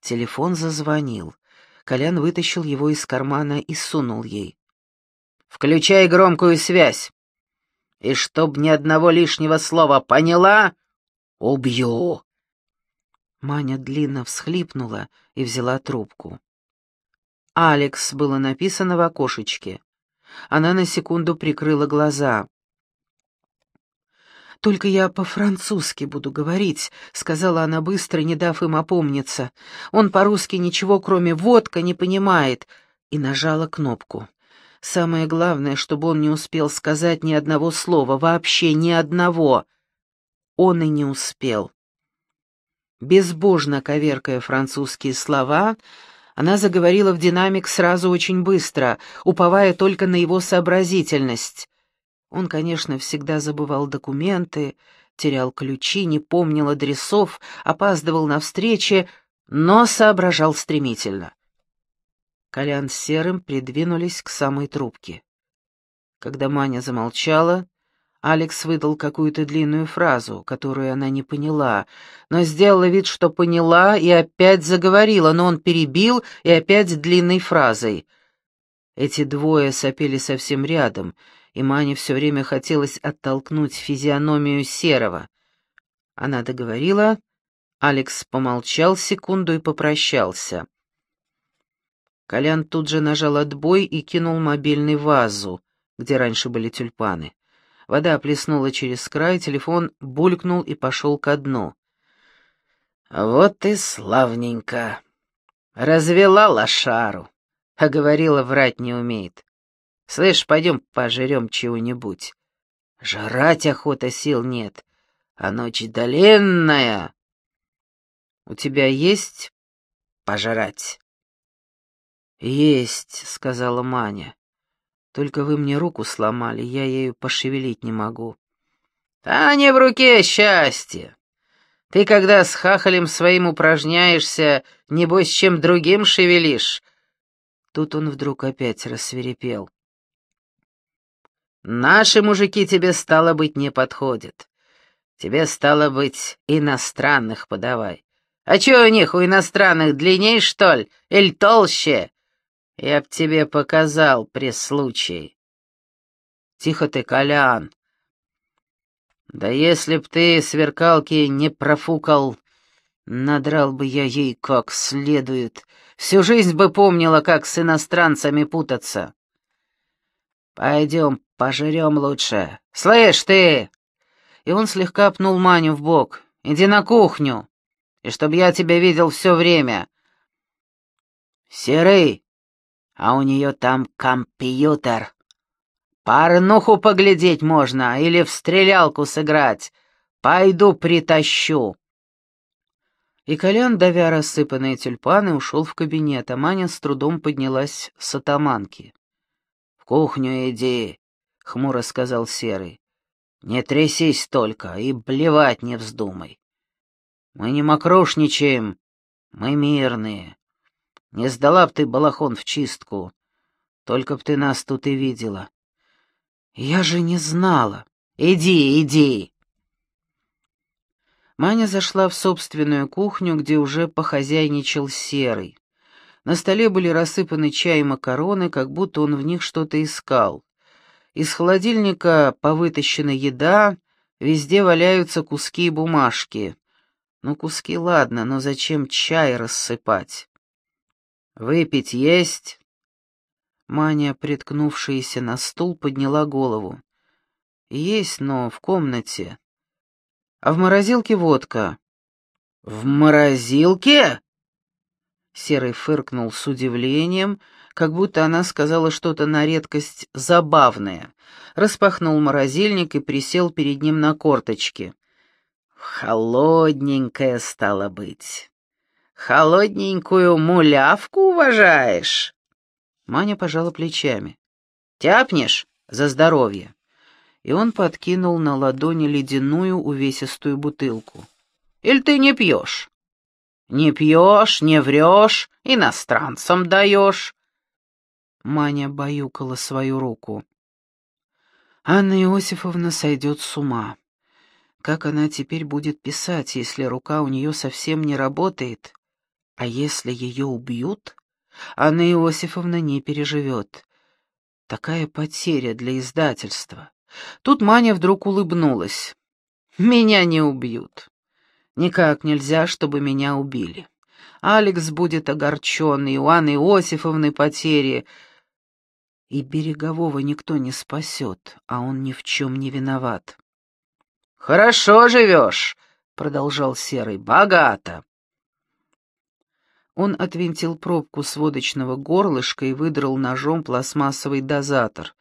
Телефон зазвонил. Колян вытащил его из кармана и сунул ей. «Включай громкую связь. И чтоб ни одного лишнего слова, поняла? Убью!» Маня длинно всхлипнула и взяла трубку. «Алекс» было написано в окошечке. Она на секунду прикрыла глаза. «Только я по-французски буду говорить», — сказала она быстро, не дав им опомниться. «Он по-русски ничего, кроме водка, не понимает», и нажала кнопку. Самое главное, чтобы он не успел сказать ни одного слова, вообще ни одного. Он и не успел. Безбожно коверкая французские слова, она заговорила в динамик сразу очень быстро, уповая только на его сообразительность. Он, конечно, всегда забывал документы, терял ключи, не помнил адресов, опаздывал на встречи, но соображал стремительно. Колян с Серым придвинулись к самой трубке. Когда Маня замолчала, Алекс выдал какую-то длинную фразу, которую она не поняла, но сделала вид, что поняла, и опять заговорила, но он перебил и опять длинной фразой. Эти двое сопели совсем рядом, и Мане все время хотелось оттолкнуть физиономию Серого. Она договорила, Алекс помолчал секунду и попрощался. Колян тут же нажал отбой и кинул мобильный в вазу, где раньше были тюльпаны. Вода плеснула через край, телефон булькнул и пошел ко дну. «Вот и славненько! Развела лошару, а говорила, врать не умеет. Слышь, пойдем пожрем чего-нибудь. Жрать охота сил нет, а ночь длинная. У тебя есть пожрать?» «Есть», — сказала Маня. Только вы мне руку сломали, я ею пошевелить не могу». «А не в руке счастье. Ты, когда с хахалем своим упражняешься, небось, чем другим шевелишь». Тут он вдруг опять рассверепел. «Наши мужики тебе, стало быть, не подходят. Тебе, стало быть, иностранных подавай. А чё у них, у иностранных, длинней, что ли, или толще? Я б тебе показал при случае. Тихо ты, Колян. Да если б ты сверкалки не профукал, надрал бы я ей как следует. Всю жизнь бы помнила, как с иностранцами путаться. Пойдем, пожрем лучше. Слышь ты! И он слегка пнул Маню в бок. Иди на кухню, и чтоб я тебя видел все время. Серый, а у нее там компьютер. Порнуху поглядеть можно или в стрелялку сыграть. Пойду притащу». И Колян, давя рассыпанные тюльпаны, ушел в кабинет, а Маня с трудом поднялась с атаманки. «В кухню иди», — хмуро сказал Серый. «Не трясись только и блевать не вздумай. Мы не мокрошничаем, мы мирные. Не сдала б ты балахон в чистку. Только б ты нас тут и видела. Я же не знала. Иди, иди. Маня зашла в собственную кухню, где уже похозяйничал Серый. На столе были рассыпаны чай и макароны, как будто он в них что-то искал. Из холодильника повытащена еда, везде валяются куски и бумажки. Ну, куски ладно, но зачем чай рассыпать? «Выпить есть?» Маня, приткнувшаяся на стул, подняла голову. «Есть, но в комнате. А в морозилке водка». «В морозилке?» Серый фыркнул с удивлением, как будто она сказала что-то на редкость забавное. Распахнул морозильник и присел перед ним на корточки. «Холодненькая стала быть». Холодненькую мулявку уважаешь?» Маня пожала плечами. «Тяпнешь за здоровье». И он подкинул на ладони ледяную увесистую бутылку. «Или ты не пьешь?» «Не пьешь, не врешь, иностранцам даешь». Маня баюкала свою руку. Анна Иосифовна сойдет с ума. Как она теперь будет писать, если рука у нее совсем не работает? А если ее убьют, Анна Иосифовна не переживет. Такая потеря для издательства. Тут Маня вдруг улыбнулась. «Меня не убьют. Никак нельзя, чтобы меня убили. Алекс будет огорчен, и у Анны Иосифовны потери. И Берегового никто не спасет, а он ни в чем не виноват». «Хорошо живешь», — продолжал Серый, — «богато». Он отвинтил пробку с водочного горлышка и выдрал ножом пластмассовый дозатор,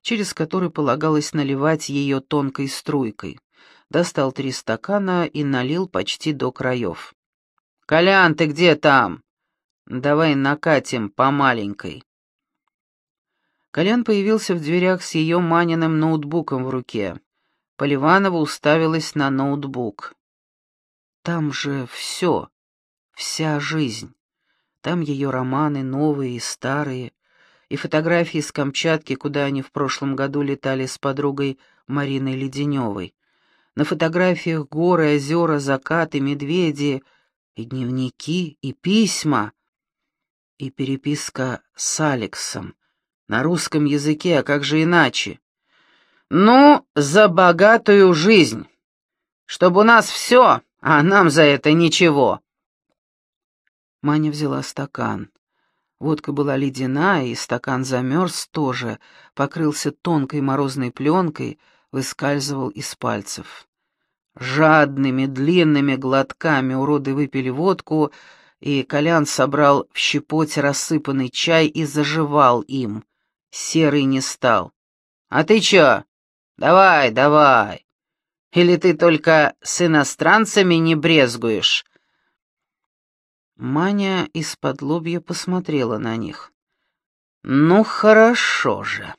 через который полагалось наливать ее тонкой струйкой. Достал три стакана и налил почти до краев. «Колян, ты где там? Давай накатим по маленькой». Колян появился в дверях с ее маниным ноутбуком в руке. Поливанова уставилась на ноутбук. «Там же все, вся жизнь». Там ее романы, новые и старые, и фотографии с Камчатки, куда они в прошлом году летали с подругой Мариной Леденевой. На фотографиях горы, озера, закаты, медведи, и дневники, и письма, и переписка с Алексом. На русском языке, а как же иначе? «Ну, за богатую жизнь! Чтобы у нас все, а нам за это ничего!» Маня взяла стакан. Водка была ледяная, и стакан замерз тоже, покрылся тонкой морозной пленкой, выскальзывал из пальцев. Жадными, длинными глотками уроды выпили водку, и Колян собрал в щепоте рассыпанный чай и заживал им. Серый не стал. «А ты чё? Давай, давай! Или ты только с иностранцами не брезгуешь?» Маня из-под лобья посмотрела на них. «Ну, хорошо же».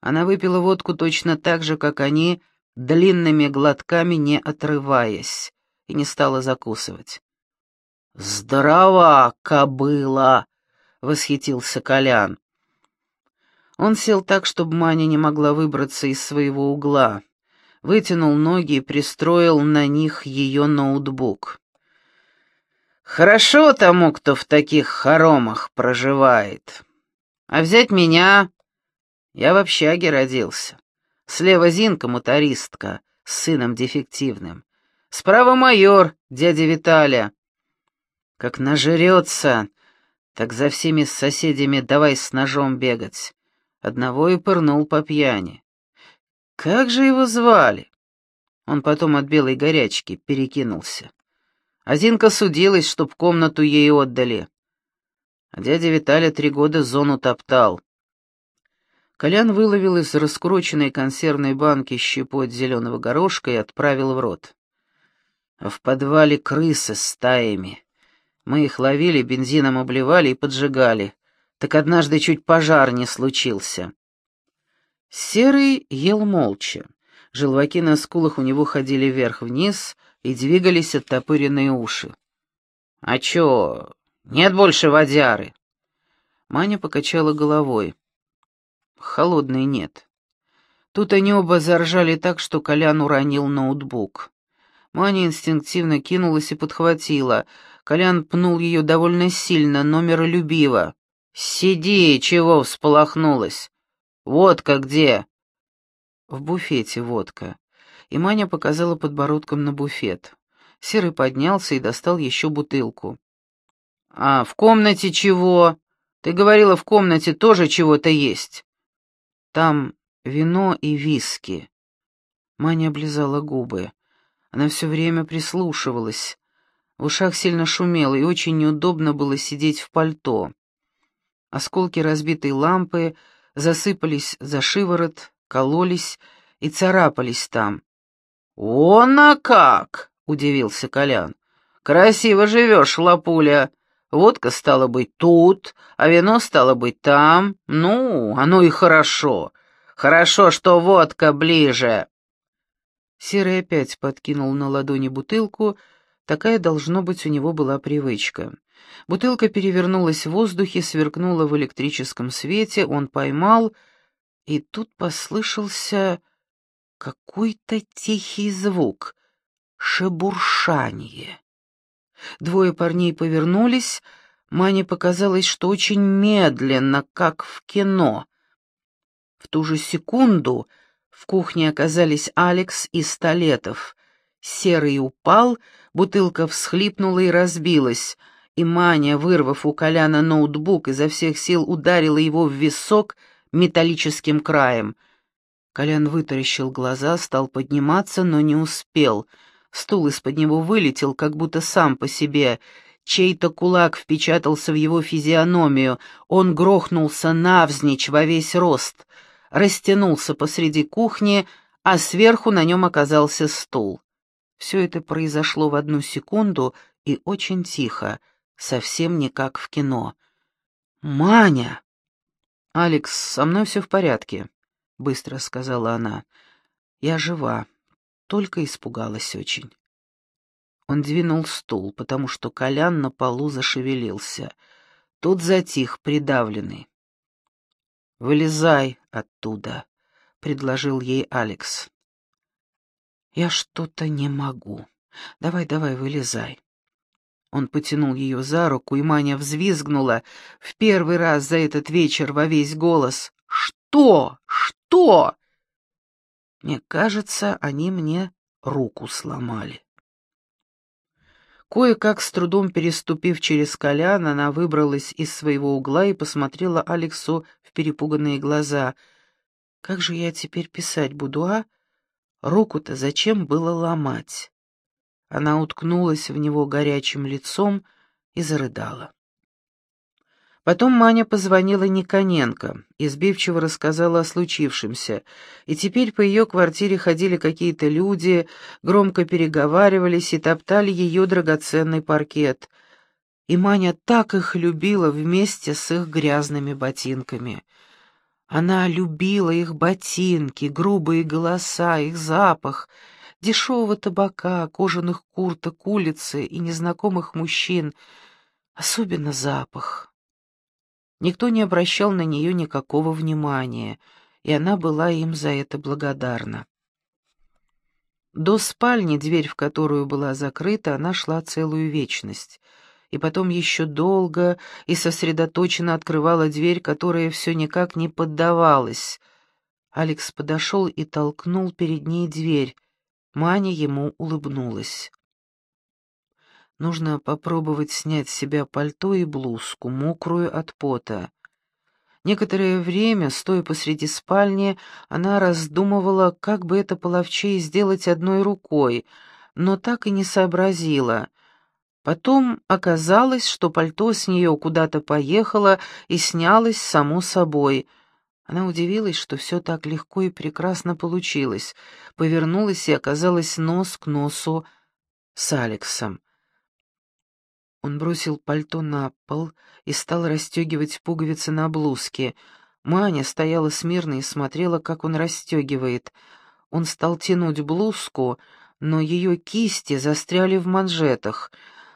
Она выпила водку точно так же, как они, длинными глотками не отрываясь, и не стала закусывать. «Здорова, кобыла!» — восхитился Колян. Он сел так, чтобы Маня не могла выбраться из своего угла, вытянул ноги и пристроил на них ее ноутбук. Хорошо тому, кто в таких хоромах проживает. А взять меня... Я в общаге родился. Слева Зинка, мотористка, с сыном дефективным. Справа майор, дядя Виталя. Как нажрется, так за всеми соседями давай с ножом бегать. Одного и пырнул по пьяни. Как же его звали? Он потом от белой горячки перекинулся. Азинка судилась, чтоб комнату ей отдали. А дядя Виталя три года зону топтал. Колян выловил из раскрученной консервной банки щепоть зеленого горошка и отправил в рот. А в подвале крысы стаями. Мы их ловили, бензином обливали и поджигали. Так однажды чуть пожар не случился. Серый ел молча. Желваки на скулах у него ходили вверх-вниз — и двигались оттопыренные уши. «А чё, нет больше водяры?» Маня покачала головой. «Холодной нет». Тут они оба заржали так, что Колян уронил ноутбук. Маня инстинктивно кинулась и подхватила. Колян пнул ее довольно сильно, но миролюбиво. «Сиди, чего всполохнулась? Водка где?» «В буфете водка и Маня показала подбородком на буфет. Серый поднялся и достал еще бутылку. «А в комнате чего? Ты говорила, в комнате тоже чего-то есть». «Там вино и виски». Маня облизала губы. Она все время прислушивалась. В ушах сильно шумело, и очень неудобно было сидеть в пальто. Осколки разбитой лампы засыпались за шиворот, кололись и царапались там. «Он а как!» — удивился Колян. «Красиво живешь, лапуля. Водка стала быть тут, а вино стало быть там. Ну, оно и хорошо. Хорошо, что водка ближе». Серый опять подкинул на ладони бутылку, такая, должно быть, у него была привычка. Бутылка перевернулась в воздухе, сверкнула в электрическом свете, он поймал, и тут послышался какой-то тихий звук, шебуршание. Двое парней повернулись, Мане показалось, что очень медленно, как в кино. В ту же секунду в кухне оказались Алекс и Столетов. Серый упал, бутылка всхлипнула и разбилась, и Маня, вырвав у Коляна ноутбук, изо всех сил ударила его в висок металлическим краем. Колян вытаращил глаза, стал подниматься, но не успел. Стул из-под него вылетел, как будто сам по себе — Чей-то кулак впечатался в его физиономию, он грохнулся навзничь во весь рост, растянулся посреди кухни, а сверху на нем оказался стул. Все это произошло в одну секунду и очень тихо, совсем не как в кино. «Маня!» «Алекс, со мной все в порядке», — быстро сказала она. «Я жива, только испугалась очень». Он двинул стул, потому что Колян на полу зашевелился. Тот затих, придавленный. «Вылезай оттуда», — предложил ей Алекс. «Я что-то не могу. Давай, давай, вылезай». Он потянул ее за руку, и Маня взвизгнула в первый раз за этот вечер во весь голос. «Что? Что?» Мне кажется, они мне руку сломали. Кое-как, с трудом переступив через колян, она выбралась из своего угла и посмотрела Алексу в перепуганные глаза. «Как же я теперь писать буду, а? Руку-то зачем было ломать?» Она уткнулась в него горячим лицом и зарыдала. Потом Маня позвонила Никоненко, избивчиво рассказала о случившемся, и теперь по ее квартире ходили какие-то люди, громко переговаривались и топтали ее драгоценный паркет. И Маня так их любила вместе с их грязными ботинками. Она любила их ботинки, грубые голоса, их запах, дешевого табака, кожаных курток, улицы и незнакомых мужчин, особенно запах. Никто не обращал на нее никакого внимания, и она была им за это благодарна. До спальни, дверь в которую была закрыта, она шла целую вечность, и потом еще долго и сосредоточенно открывала дверь, которая все никак не поддавалась. Алекс подошел и толкнул перед ней дверь. Маня ему улыбнулась. Нужно попробовать снять с себя пальто и блузку, мокрую от пота. Некоторое время, стоя посреди спальни, она раздумывала, как бы это половчее сделать одной рукой, но так и не сообразила. Потом оказалось, что пальто с нее куда-то поехало и снялось само собой. Она удивилась, что все так легко и прекрасно получилось, повернулась и оказалась нос к носу с Алексом. Он бросил пальто на пол и стал расстегивать пуговицы на блузке. Маня стояла смирно и смотрела, как он расстегивает. Он стал тянуть блузку, но ее кисти застряли в манжетах.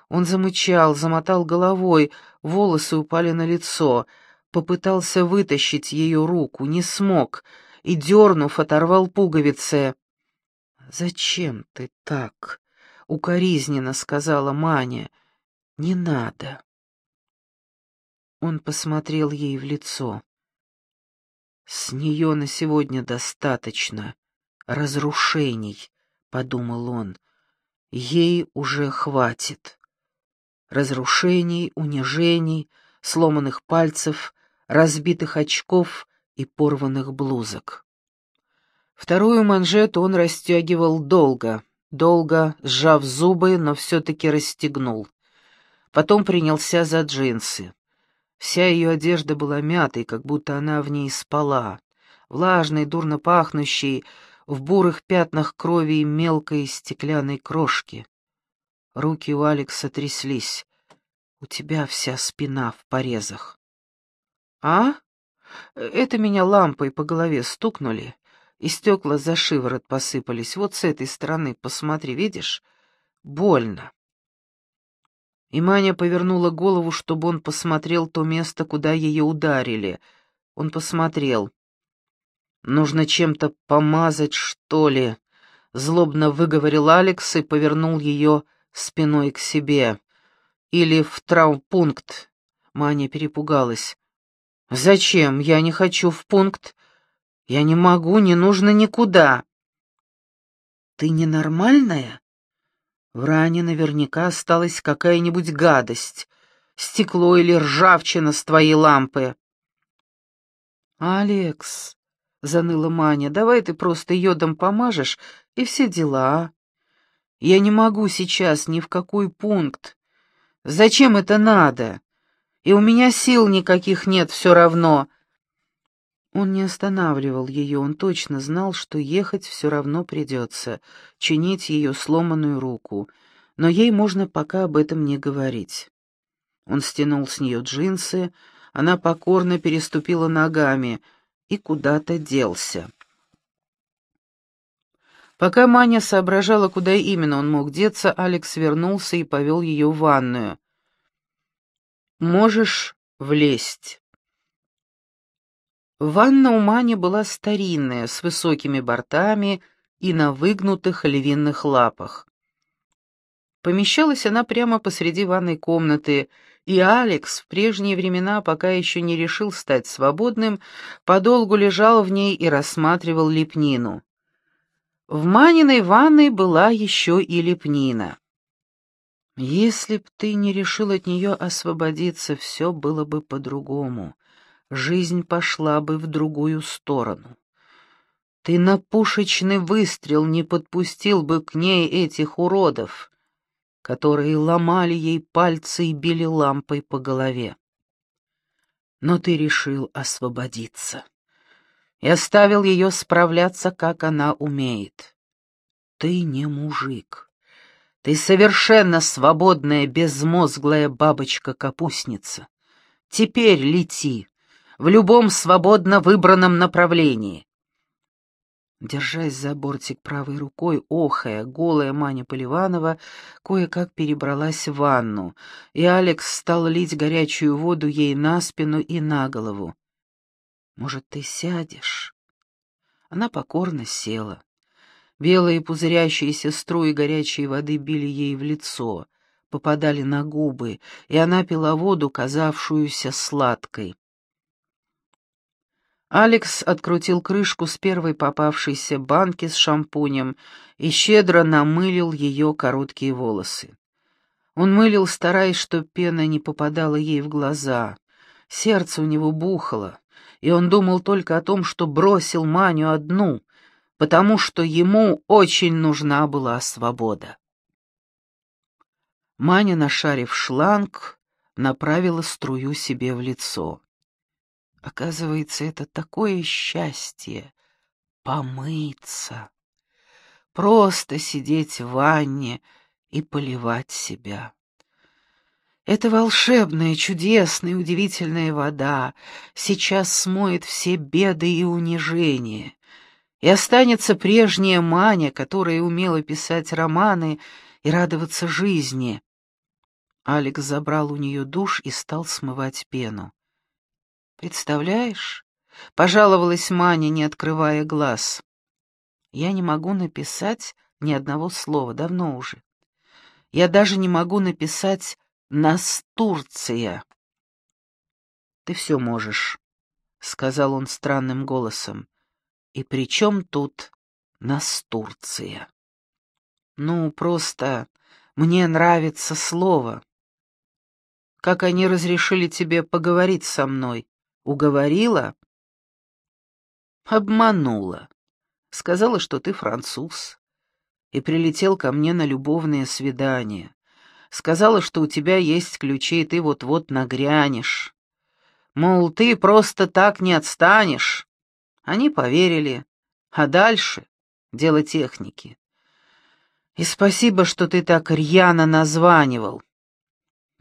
Он замычал, замотал головой, волосы упали на лицо, попытался вытащить ее руку, не смог, и, дернув, оторвал пуговицы. «Зачем ты так?» — укоризненно сказала Маня. — не надо. Он посмотрел ей в лицо. С нее на сегодня достаточно разрушений, подумал он. Ей уже хватит. Разрушений, унижений, сломанных пальцев, разбитых очков и порванных блузок. Вторую манжету он расстегивал долго, долго, сжав зубы, но все-таки расстегнул. Потом принялся за джинсы. Вся ее одежда была мятой, как будто она в ней спала, влажной, дурно пахнущей, в бурых пятнах крови и мелкой стеклянной крошки. Руки у Алекса тряслись. «У тебя вся спина в порезах». «А? Это меня лампой по голове стукнули, и стекла за шиворот посыпались. Вот с этой стороны, посмотри, видишь? Больно». И Маня повернула голову, чтобы он посмотрел то место, куда ее ударили. Он посмотрел. «Нужно чем-то помазать, что ли?» Злобно выговорил Алекс и повернул ее спиной к себе. или в травмпункт?» Маня перепугалась. «Зачем? Я не хочу в пункт. Я не могу, не нужно никуда». «Ты ненормальная?» В ране наверняка осталась какая-нибудь гадость, стекло или ржавчина с твоей лампы. «Алекс», — заныла Маня, — «давай ты просто йодом помажешь, и все дела. Я не могу сейчас ни в какой пункт. Зачем это надо? И у меня сил никаких нет все равно». Он не останавливал ее, он точно знал, что ехать все равно придется, чинить ее сломанную руку, но ей можно пока об этом не говорить. Он стянул с нее джинсы, она покорно переступила ногами и куда-то делся. Пока Маня соображала, куда именно он мог деться, Алекс вернулся и повел ее в ванную. «Можешь влезть». Ванна у Мани была старинная, с высокими бортами и на выгнутых львиных лапах. Помещалась она прямо посреди ванной комнаты, и Алекс в прежние времена, пока еще не решил стать свободным, подолгу лежал в ней и рассматривал лепнину. В Маниной ванной была еще и лепнина. Если б ты не решил от нее освободиться, все было бы по-другому жизнь пошла бы в другую сторону. Ты на пушечный выстрел не подпустил бы к ней этих уродов, которые ломали ей пальцы и били лампой по голове. Но ты решил освободиться и оставил ее справляться, как она умеет. Ты не мужик. Ты совершенно свободная, безмозглая бабочка-капустница. Теперь лети, в любом свободно выбранном направлении. Держась за бортик правой рукой, охая, голая Маня Поливанова кое-как перебралась в ванну, и Алекс стал лить горячую воду ей на спину и на голову. «Может, ты сядешь?» Она покорно села. Белые пузырящиеся струи горячей воды били ей в лицо, попадали на губы, и она пила воду, казавшуюся сладкой. Алекс открутил крышку с первой попавшейся банки с шампунем и щедро намылил ее короткие волосы. Он мылил, стараясь, чтоб пена не попадала ей в глаза. Сердце у него бухало, и он думал только о том, что бросил Маню одну, потому что ему очень нужна была свобода. Маня, нашарив шланг, направила струю себе в лицо. Оказывается, это такое счастье — помыться. Просто сидеть в ванне и поливать себя. Эта волшебная, чудесная, удивительная вода сейчас смоет все беды и унижения, и останется прежняя Маня, которая умела писать романы и радоваться жизни. Алекс забрал у нее душ и стал смывать пену. «Представляешь?» — пожаловалась Маня, не открывая глаз. «Я не могу написать ни одного слова, давно уже. Я даже не могу написать «Настурция». «Ты все можешь», — сказал он странным голосом. «И при чем тут Настурция?» «Ну, просто мне нравится слово. Как они разрешили тебе поговорить со мной?» Уговорила? Обманула. Сказала, что ты француз. И прилетел ко мне на любовное свидание. Сказала, что у тебя есть ключи, и ты вот-вот нагрянешь. Мол, ты просто так не отстанешь. Они поверили. А дальше — дело техники. И спасибо, что ты так рьяно названивал.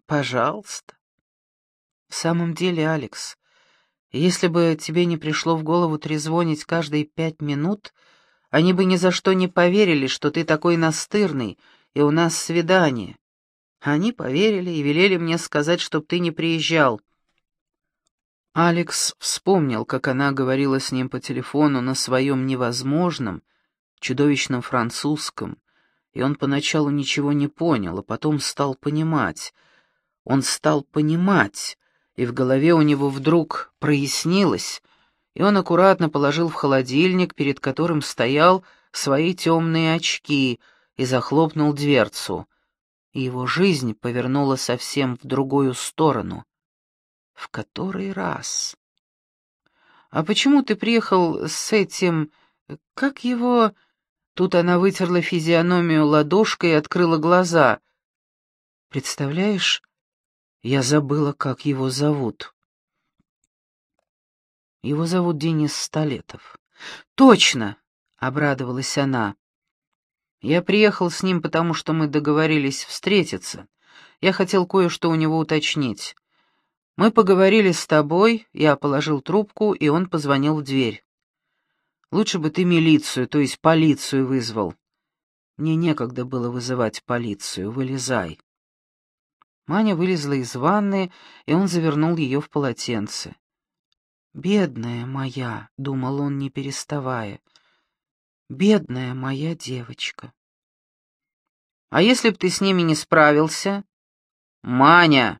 Пожалуйста. В самом деле, Алекс, если бы тебе не пришло в голову трезвонить каждые пять минут, они бы ни за что не поверили, что ты такой настырный, и у нас свидание. Они поверили и велели мне сказать, чтоб ты не приезжал. Алекс вспомнил, как она говорила с ним по телефону на своем невозможном, чудовищном французском, и он поначалу ничего не понял, а потом стал понимать. Он стал понимать, и в голове у него вдруг прояснилось, и он аккуратно положил в холодильник, перед которым стоял, свои темные очки и захлопнул дверцу. И его жизнь повернула совсем в другую сторону. В который раз? «А почему ты приехал с этим... Как его...» Тут она вытерла физиономию ладошкой и открыла глаза. «Представляешь, я забыла, как его зовут». «Его зовут Денис Столетов». «Точно!» — обрадовалась она. «Я приехал с ним, потому что мы договорились встретиться. Я хотел кое-что у него уточнить. Мы поговорили с тобой, я положил трубку, и он позвонил в дверь. Лучше бы ты милицию, то есть полицию вызвал. Мне некогда было вызывать полицию, вылезай. Маня вылезла из ванны, и он завернул ее в полотенце. «Бедная моя», — думал он, не переставая, — «бедная моя девочка». «А если б ты с ними не справился?» «Маня!»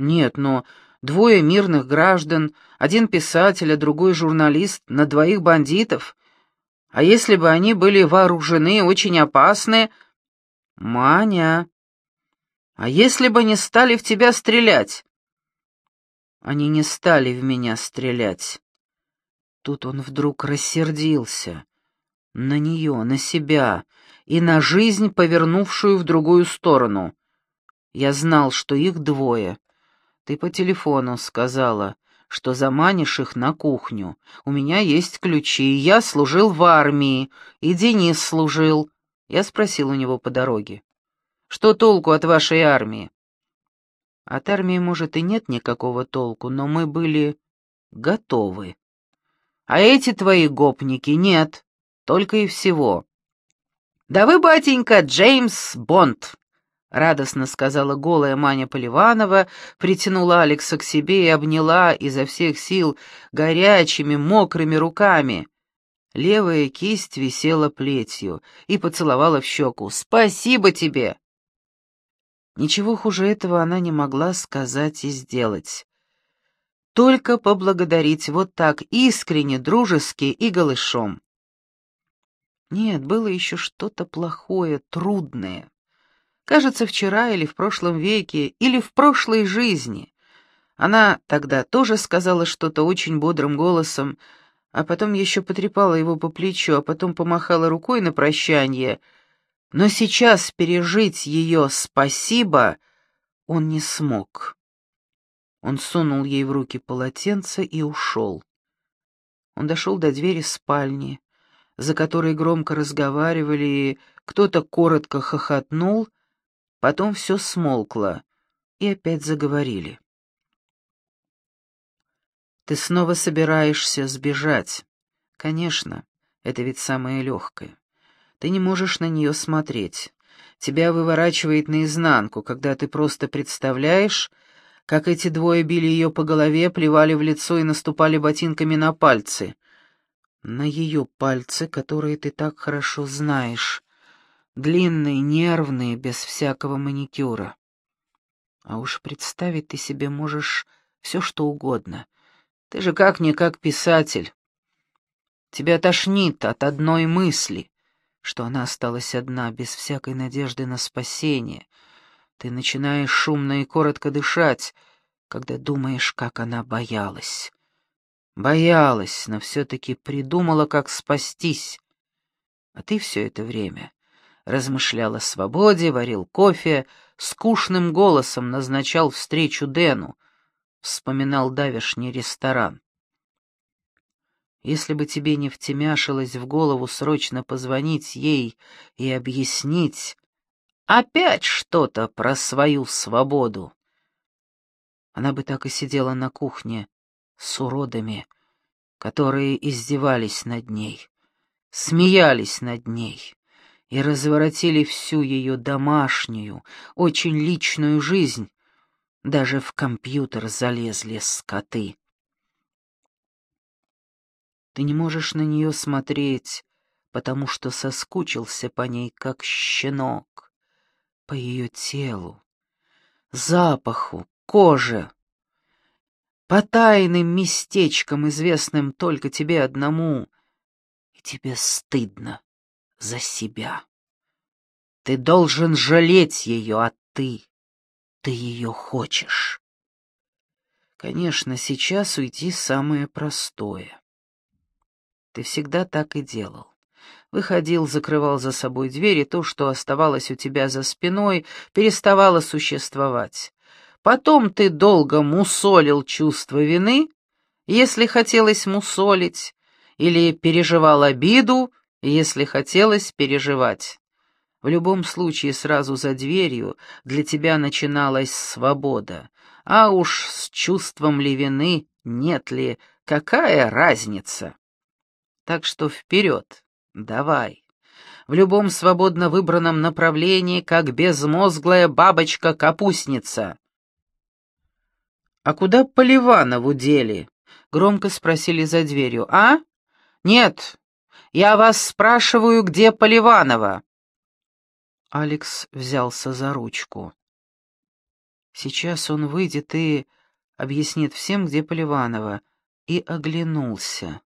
Нет, но двое мирных граждан, один писатель, а другой журналист, на двоих бандитов. А если бы они были вооружены, очень опасны... Маня, а если бы не стали в тебя стрелять? Они не стали в меня стрелять. Тут он вдруг рассердился. На нее, на себя и на жизнь, повернувшую в другую сторону. Я знал, что их двое — ты по телефону сказала, что заманишь их на кухню. У меня есть ключи, я служил в армии, и Денис служил. Я спросил у него по дороге. Что толку от вашей армии? От армии, может, и нет никакого толку, но мы были готовы. А эти твои гопники нет, только и всего. Да вы, батенька, Джеймс Бонд. — радостно сказала голая Маня Поливанова, притянула Алекса к себе и обняла изо всех сил горячими, мокрыми руками. Левая кисть висела плетью и поцеловала в щеку. «Спасибо тебе!» Ничего хуже этого она не могла сказать и сделать. Только поблагодарить вот так искренне, дружески и голышом. Нет, было еще что-то плохое, трудное. Кажется, вчера или в прошлом веке, или в прошлой жизни. Она тогда тоже сказала что-то очень бодрым голосом, а потом еще потрепала его по плечу, а потом помахала рукой на прощание. Но сейчас пережить ее «спасибо» он не смог. Он сунул ей в руки полотенце и ушел. Он дошел до двери спальни, за которой громко разговаривали, кто-то коротко хохотнул — Потом все смолкло, и опять заговорили. «Ты снова собираешься сбежать. Конечно, это ведь самое легкое. Ты не можешь на нее смотреть. Тебя выворачивает наизнанку, когда ты просто представляешь, как эти двое били ее по голове, плевали в лицо и наступали ботинками на пальцы. На ее пальцы, которые ты так хорошо знаешь, длинные, нервные, без всякого маникюра. А уж представить ты себе можешь все, что угодно. Ты же как-никак писатель. Тебя тошнит от одной мысли, что она осталась одна, без всякой надежды на спасение. Ты начинаешь шумно и коротко дышать, когда думаешь, как она боялась. Боялась, но все-таки придумала, как спастись. А ты все это время размышлял о свободе, варил кофе, скучным голосом назначал встречу Дэну, вспоминал давешний ресторан. Если бы тебе не втемяшилось в голову срочно позвонить ей и объяснить опять что-то про свою свободу, она бы так и сидела на кухне с уродами, которые издевались над ней, смеялись над ней и разворотили всю ее домашнюю, очень личную жизнь. Даже в компьютер залезли скоты. Ты не можешь на нее смотреть, потому что соскучился по ней, как щенок, по ее телу. запаху, коже, по тайным местечкам, известным только тебе одному, и тебе стыдно за себя. Ты должен жалеть ее, а ты, ты ее хочешь. Конечно, сейчас уйти самое простое. Ты всегда так и делал. Выходил, закрывал за собой дверь, и то, что оставалось у тебя за спиной, переставало существовать. Потом ты долго мусолил чувство вины, если хотелось мусолить, или переживал обиду, если хотелось переживать. В любом случае, сразу за дверью для тебя начиналась свобода. А уж с чувством ли вины, нет ли, какая разница? Так что вперед, давай. В любом свободно выбранном направлении, как безмозглая бабочка-капустница. «А куда Поливанову дели?» — громко спросили за дверью. «А? Нет, я вас спрашиваю, где Поливанова?» Алекс взялся за ручку. Сейчас он выйдет и объяснит всем, где Поливанова, и оглянулся.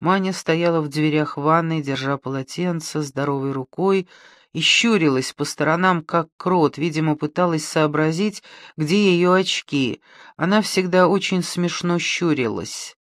Маня стояла в дверях ванной, держа полотенце здоровой рукой, и щурилась по сторонам, как крот, видимо, пыталась сообразить, где ее очки. Она всегда очень смешно щурилась.